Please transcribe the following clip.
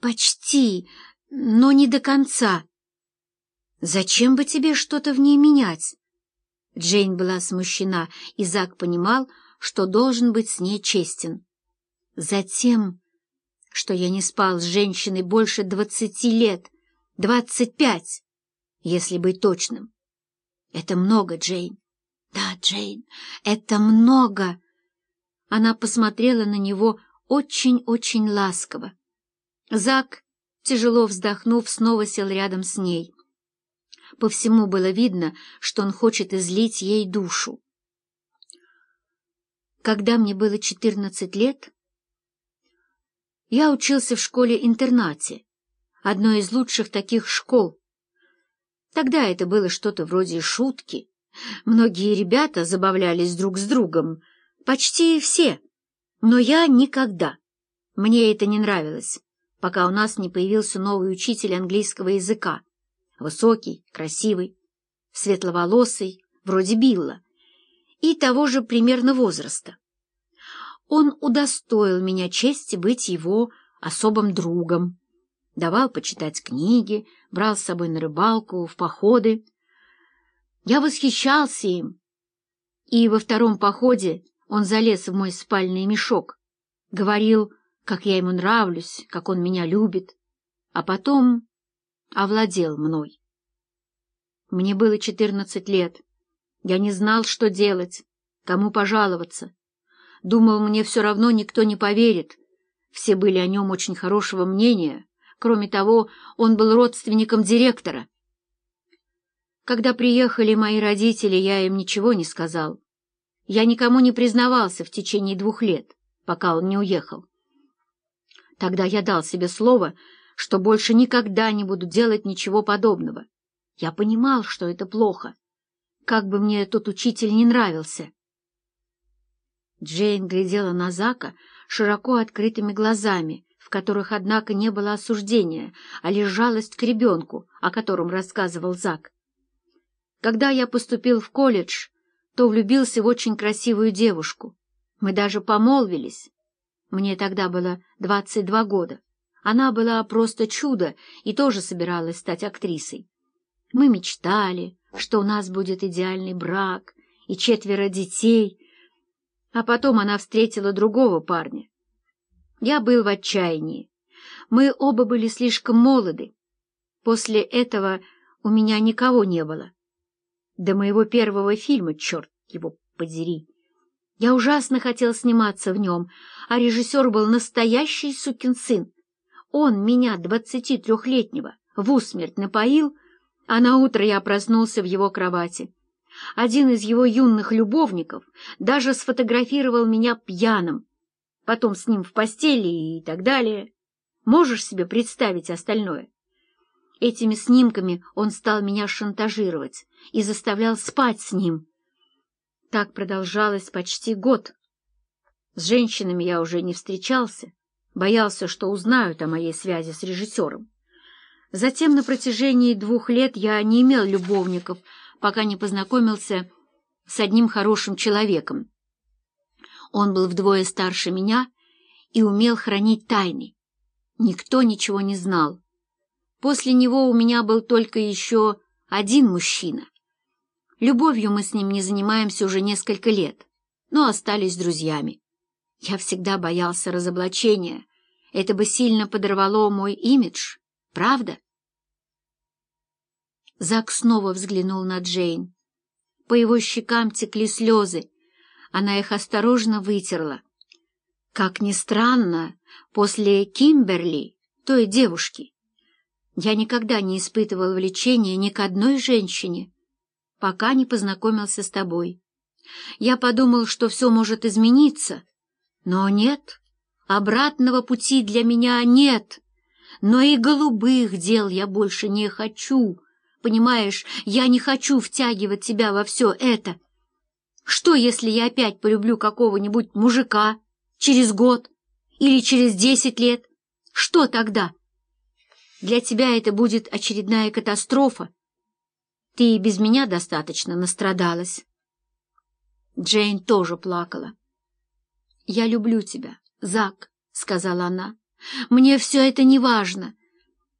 почти, но не до конца. Зачем бы тебе что-то в ней менять? Джейн была смущена, и Зак понимал, что должен быть с ней честен. Затем, что я не спал с женщиной больше двадцати лет, двадцать пять, если быть точным. Это много, Джейн. Да, Джейн, это много. Она посмотрела на него очень-очень ласково. Зак, тяжело вздохнув, снова сел рядом с ней. По всему было видно, что он хочет излить ей душу. Когда мне было четырнадцать лет, я учился в школе-интернате, одной из лучших таких школ. Тогда это было что-то вроде шутки. Многие ребята забавлялись друг с другом, почти все, но я никогда. Мне это не нравилось пока у нас не появился новый учитель английского языка. Высокий, красивый, светловолосый, вроде Билла, и того же примерно возраста. Он удостоил меня чести быть его особым другом. Давал почитать книги, брал с собой на рыбалку, в походы. Я восхищался им. И во втором походе он залез в мой спальный мешок, говорил как я ему нравлюсь, как он меня любит, а потом овладел мной. Мне было четырнадцать лет. Я не знал, что делать, кому пожаловаться. Думал, мне все равно никто не поверит. Все были о нем очень хорошего мнения. Кроме того, он был родственником директора. Когда приехали мои родители, я им ничего не сказал. Я никому не признавался в течение двух лет, пока он не уехал. Тогда я дал себе слово, что больше никогда не буду делать ничего подобного. Я понимал, что это плохо. Как бы мне тот учитель не нравился. Джейн глядела на Зака широко открытыми глазами, в которых, однако, не было осуждения, а лишь жалость к ребенку, о котором рассказывал Зак. Когда я поступил в колледж, то влюбился в очень красивую девушку. Мы даже помолвились. Мне тогда было двадцать два года. Она была просто чудо и тоже собиралась стать актрисой. Мы мечтали, что у нас будет идеальный брак и четверо детей. А потом она встретила другого парня. Я был в отчаянии. Мы оба были слишком молоды. После этого у меня никого не было. До моего первого фильма, черт его подери. Я ужасно хотел сниматься в нем, а режиссер был настоящий сукин сын. Он меня, двадцати трехлетнего, в усмерть напоил, а на утро я проснулся в его кровати. Один из его юных любовников даже сфотографировал меня пьяным, потом с ним в постели и так далее. Можешь себе представить остальное? Этими снимками он стал меня шантажировать и заставлял спать с ним. Так продолжалось почти год. С женщинами я уже не встречался, боялся, что узнают о моей связи с режиссером. Затем на протяжении двух лет я не имел любовников, пока не познакомился с одним хорошим человеком. Он был вдвое старше меня и умел хранить тайны. Никто ничего не знал. После него у меня был только еще один мужчина — Любовью мы с ним не занимаемся уже несколько лет, но остались друзьями. Я всегда боялся разоблачения. Это бы сильно подорвало мой имидж, правда? Зак снова взглянул на Джейн. По его щекам текли слезы. Она их осторожно вытерла. Как ни странно, после Кимберли, той девушки, я никогда не испытывал влечения ни к одной женщине пока не познакомился с тобой. Я подумал, что все может измениться, но нет, обратного пути для меня нет, но и голубых дел я больше не хочу. Понимаешь, я не хочу втягивать тебя во все это. Что, если я опять полюблю какого-нибудь мужика через год или через десять лет? Что тогда? Для тебя это будет очередная катастрофа, ты и без меня достаточно настрадалась. Джейн тоже плакала. «Я люблю тебя, Зак», — сказала она. Мне все это не важно.